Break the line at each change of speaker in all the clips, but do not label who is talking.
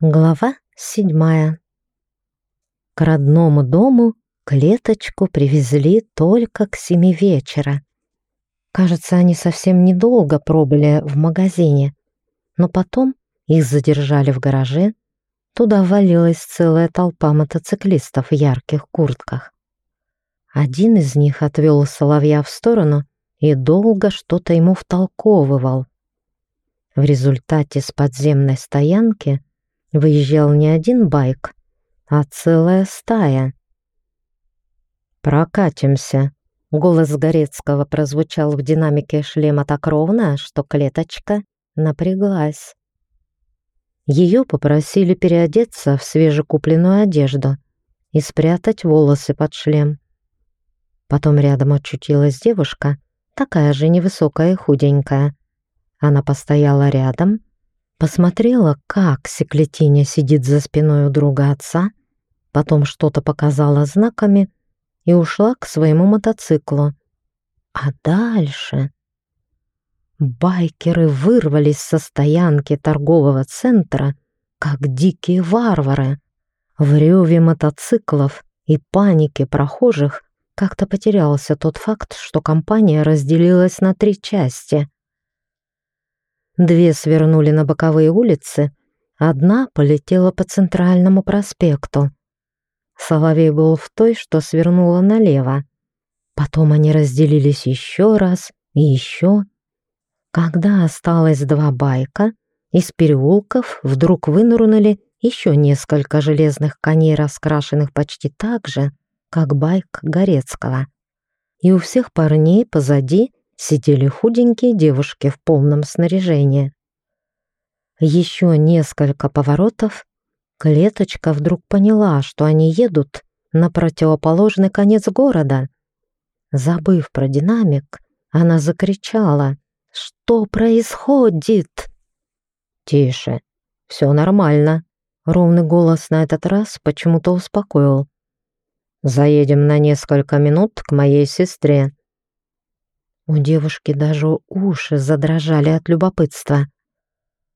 Глава седьмая. К родному дому клеточку привезли только к семи вечера. Кажется, они совсем недолго пробыли в магазине, но потом их задержали в гараже. Туда валилась целая толпа мотоциклистов в ярких куртках. Один из них отвел соловья в сторону и долго что-то ему втолковывал. В результате с подземной стоянки выезжал не один байк, а целая стая. «Прокатимся», — голос Горецкого прозвучал в динамике шлема так ровно, что клеточка напряглась. Ее попросили переодеться в свежекупленную одежду и спрятать волосы под шлем. Потом рядом очутилась девушка, такая же невысокая и худенькая. Она постояла рядом, посмотрела, как Секлетиня сидит за спиной у друга отца, потом что-то показала знаками и ушла к своему мотоциклу. А дальше... Байкеры вырвались со стоянки торгового центра, как дикие варвары. В реве мотоциклов и панике прохожих как-то потерялся тот факт, что компания разделилась на три части. Две свернули на боковые улицы, одна полетела по центральному проспекту. Соловей был в той, что свернула налево. Потом они разделились еще раз и еще. Когда осталось два байка, из переулков вдруг вынырнули еще несколько железных коней, раскрашенных почти так же, как байк Горецкого. И у всех парней позади сидели худенькие девушки в полном снаряжении. Еще несколько поворотов, клеточка вдруг поняла, что они едут на противоположный конец города. Забыв про динамик, она закричала «Что происходит?» «Тише, все нормально», — ровный голос на этот раз почему-то успокоил. «Заедем на несколько минут к моей сестре. У девушки даже уши задрожали от любопытства.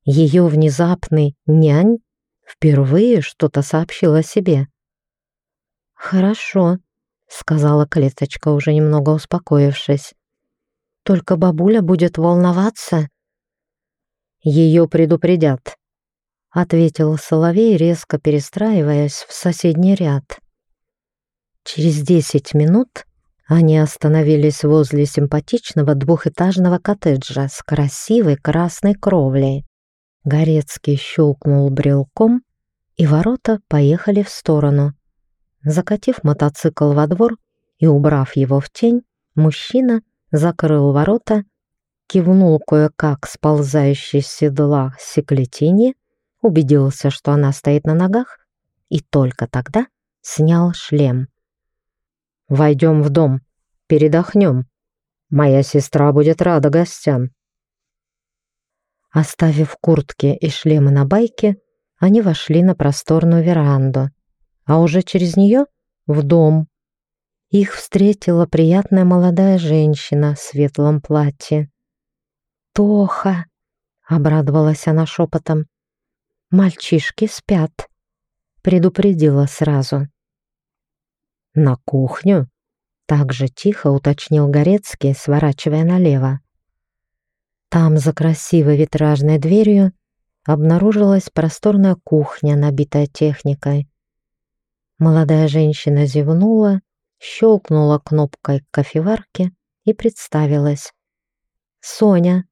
Ее внезапный нянь впервые что-то сообщил о себе. «Хорошо», — сказала клеточка, уже немного успокоившись. «Только бабуля будет волноваться». «Ее предупредят», — ответил Соловей, резко перестраиваясь в соседний ряд. Через десять минут они остановились возле симпатичного двухэтажного коттеджа с красивой красной кровлей. Горецкий щелкнул брелком, и ворота поехали в сторону. Закатив мотоцикл во двор и убрав его в тень, мужчина закрыл ворота, кивнул кое-как сползающей с седла секлетине, убедился, что она стоит на ногах, и только тогда снял шлем. Войдем в дом, передохнем. Моя сестра будет рада гостям». Оставив куртки и шлемы на байке, они вошли на просторную веранду, а уже через нее — в дом. Их встретила приятная молодая женщина в светлом платье. «Тоха!» — обрадовалась она шепотом. «Мальчишки спят», — предупредила сразу. «На кухню?» — так же тихо уточнил Горецкий, сворачивая налево. Там, за красивой витражной дверью, обнаружилась просторная кухня, набитая техникой. Молодая женщина зевнула, щелкнула кнопкой кофеварки и представилась. «Соня».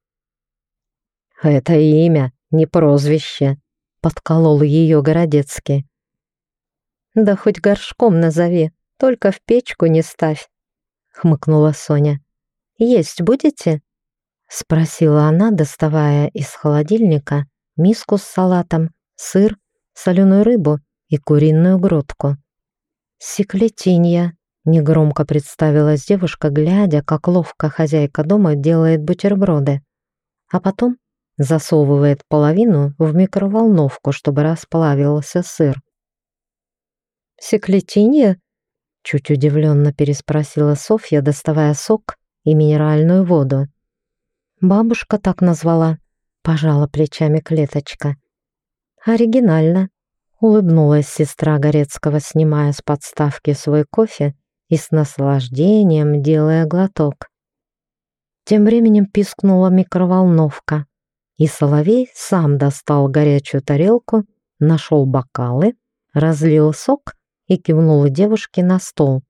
«Это имя, не прозвище», — подколол ее Городецкий. «Да хоть горшком назови», только в печку не ставь», — хмыкнула Соня. «Есть будете?» — спросила она, доставая из холодильника миску с салатом, сыр, соленую рыбу и куриную грудку. «Секлетинья», — негромко представилась девушка, глядя, как ловко хозяйка дома делает бутерброды, а потом засовывает половину в микроволновку, чтобы расплавился сыр. «Секлетинья?» Чуть удивленно переспросила Софья, доставая сок и минеральную воду. Бабушка так назвала, пожала плечами клеточка. Оригинально. Улыбнулась сестра Горецкого, снимая с подставки свой кофе и с наслаждением делая глоток. Тем временем пискнула микроволновка, и Соловей сам достал горячую тарелку, нашел бокалы, разлил сок и кивнул девушке на стол.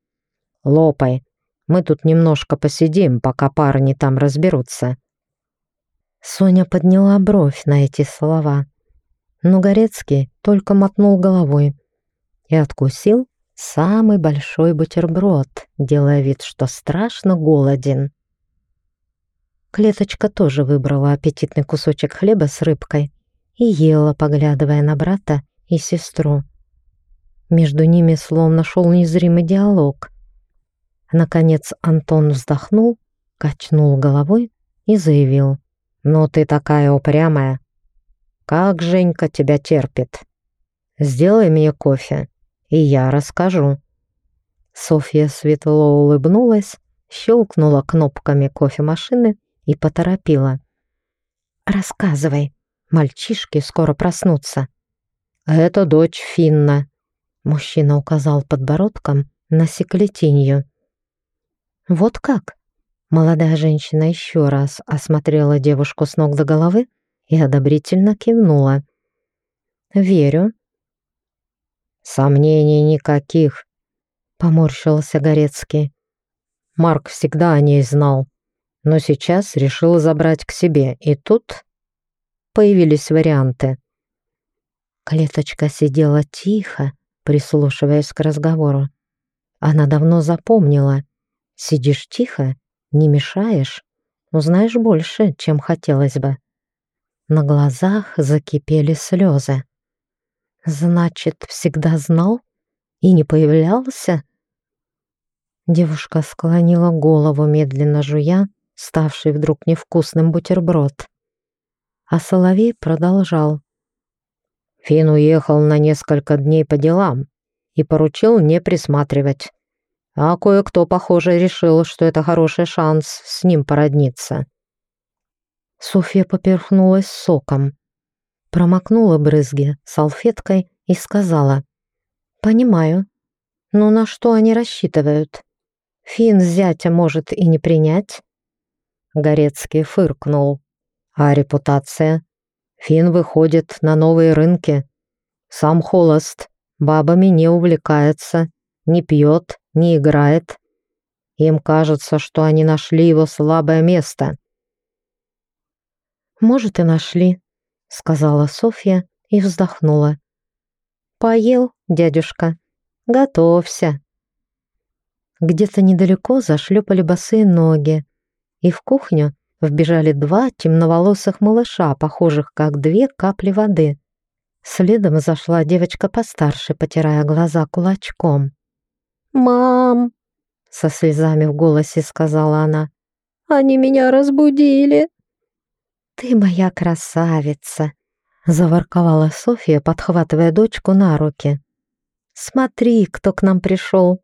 «Лопай, мы тут немножко посидим, пока парни там разберутся». Соня подняла бровь на эти слова, но Горецкий только мотнул головой и откусил самый большой бутерброд, делая вид, что страшно голоден. Клеточка тоже выбрала аппетитный кусочек хлеба с рыбкой и ела, поглядывая на брата и сестру. Между ними словно шел незримый диалог. Наконец Антон вздохнул, качнул головой и заявил. «Ну ты такая упрямая. Как Женька тебя терпит? Сделай мне кофе, и я расскажу». Софья светло улыбнулась, щелкнула кнопками кофемашины и поторопила. «Рассказывай, мальчишки скоро проснутся». «Это дочь Финна», — мужчина указал подбородком на секлетинью. «Вот как?» Молодая женщина еще раз осмотрела девушку с ног до головы и одобрительно кивнула. «Верю». «Сомнений никаких», — поморщился Горецкий. Марк всегда о ней знал но сейчас решила забрать к себе, и тут появились варианты. Клеточка сидела тихо, прислушиваясь к разговору. Она давно запомнила. Сидишь тихо, не мешаешь, узнаешь больше, чем хотелось бы. На глазах закипели слезы. Значит, всегда знал и не появлялся? Девушка склонила голову, медленно жуя, ставший вдруг невкусным бутерброд. А Соловей продолжал. Фин уехал на несколько дней по делам и поручил мне присматривать. А кое-кто, похоже, решил, что это хороший шанс с ним породниться. Софья поперхнулась соком, промокнула брызги салфеткой и сказала. «Понимаю. Но на что они рассчитывают? Фин зятя может и не принять, Горецкий фыркнул. А репутация? Фин выходит на новые рынки. Сам холост, бабами не увлекается, не пьет, не играет. Им кажется, что они нашли его слабое место. «Может, и нашли», — сказала Софья и вздохнула. «Поел, дядюшка? Готовься». Где-то недалеко зашлепали босые ноги, и в кухню вбежали два темноволосых малыша, похожих как две капли воды. Следом зашла девочка постарше, потирая глаза кулачком. «Мам!» — со слезами в голосе сказала она. «Они меня разбудили!» «Ты моя красавица!» — заворковала Софья, подхватывая дочку на руки. «Смотри, кто к нам пришел!»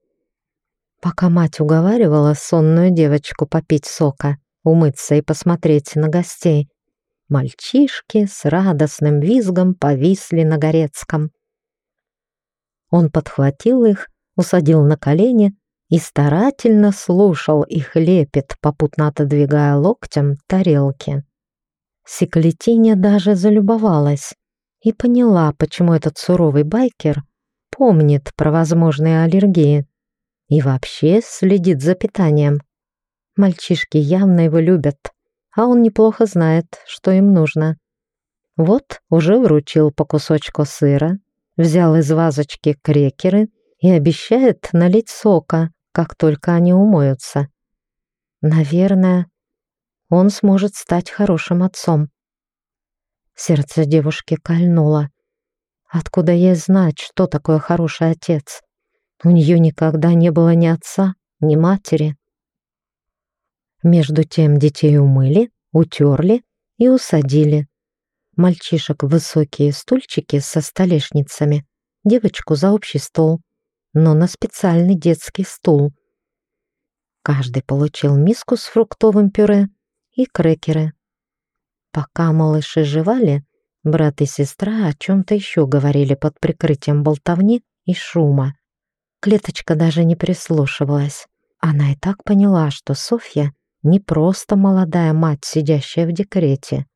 Пока мать уговаривала сонную девочку попить сока, умыться и посмотреть на гостей, мальчишки с радостным визгом повисли на Горецком. Он подхватил их, усадил на колени и старательно слушал их лепет, попутно отодвигая локтем тарелки. Секлетиня даже залюбовалась и поняла, почему этот суровый байкер помнит про возможные аллергии и вообще следит за питанием. Мальчишки явно его любят, а он неплохо знает, что им нужно. Вот уже вручил по кусочку сыра, взял из вазочки крекеры и обещает налить сока, как только они умоются. Наверное, он сможет стать хорошим отцом. Сердце девушки кольнуло. Откуда ей знать, что такое хороший отец? У нее никогда не было ни отца, ни матери. Между тем детей умыли, утерли и усадили. Мальчишек в высокие стульчики со столешницами, девочку за общий стол, но на специальный детский стул. Каждый получил миску с фруктовым пюре и крекеры. Пока малыши жевали, Брат и сестра о чем-то еще говорили под прикрытием болтовни и шума. Клеточка даже не прислушивалась. Она и так поняла, что Софья не просто молодая мать, сидящая в декрете.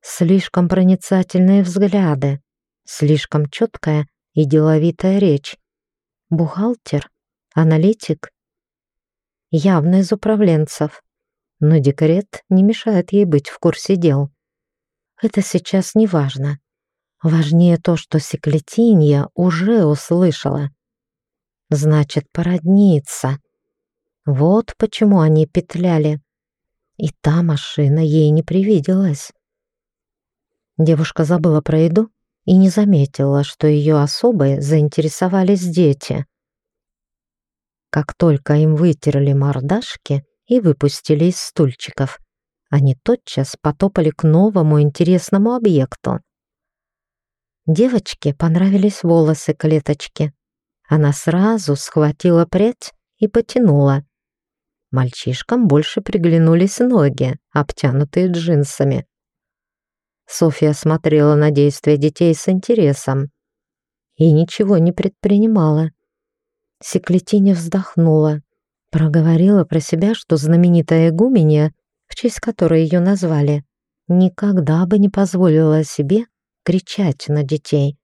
Слишком проницательные взгляды, слишком четкая и деловитая речь. Бухгалтер, аналитик, явно из управленцев. Но декрет не мешает ей быть в курсе дел. Это сейчас не важно. Важнее то, что Секлетинья уже услышала. Значит, породниться. Вот почему они петляли. И та машина ей не привиделась. Девушка забыла про еду и не заметила, что ее особо заинтересовались дети. Как только им вытерли мордашки и выпустили из стульчиков, они тотчас потопали к новому интересному объекту. Девочке понравились волосы клеточки. Она сразу схватила прядь и потянула. Мальчишкам больше приглянулись ноги, обтянутые джинсами. Софья смотрела на действия детей с интересом и ничего не предпринимала. Секлетиня вздохнула, проговорила про себя, что знаменитая игуменья, в честь которой ее назвали, никогда бы не позволила себе кричать на детей.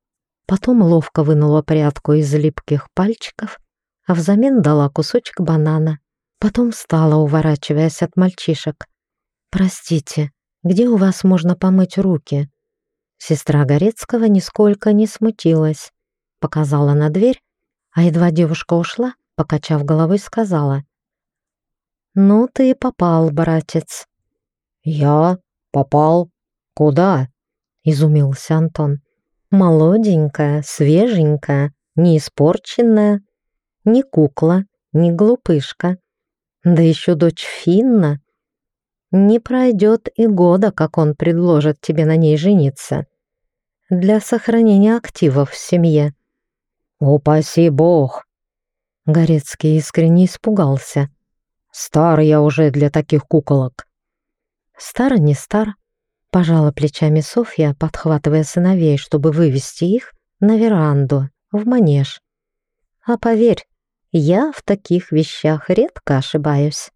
Потом ловко вынула прядку из липких пальчиков, а взамен дала кусочек банана. Потом встала, уворачиваясь от мальчишек. «Простите, где у вас можно помыть руки?» Сестра Горецкого нисколько не смутилась. Показала на дверь, а едва девушка ушла, покачав головой, сказала. «Ну ты и попал, братец». «Я? Попал? Куда?» — изумился Антон. «Молоденькая, свеженькая, не испорченная, не кукла, не глупышка, да еще дочь Финна. Не пройдет и года, как он предложит тебе на ней жениться. Для сохранения активов в семье. «Упаси бог!» Горецкий искренне испугался. «Стар я уже для таких куколок». «Стар не стар», — пожала плечами Софья, подхватывая сыновей, чтобы вывести их на веранду, в манеж. «А поверь, я в таких вещах редко ошибаюсь.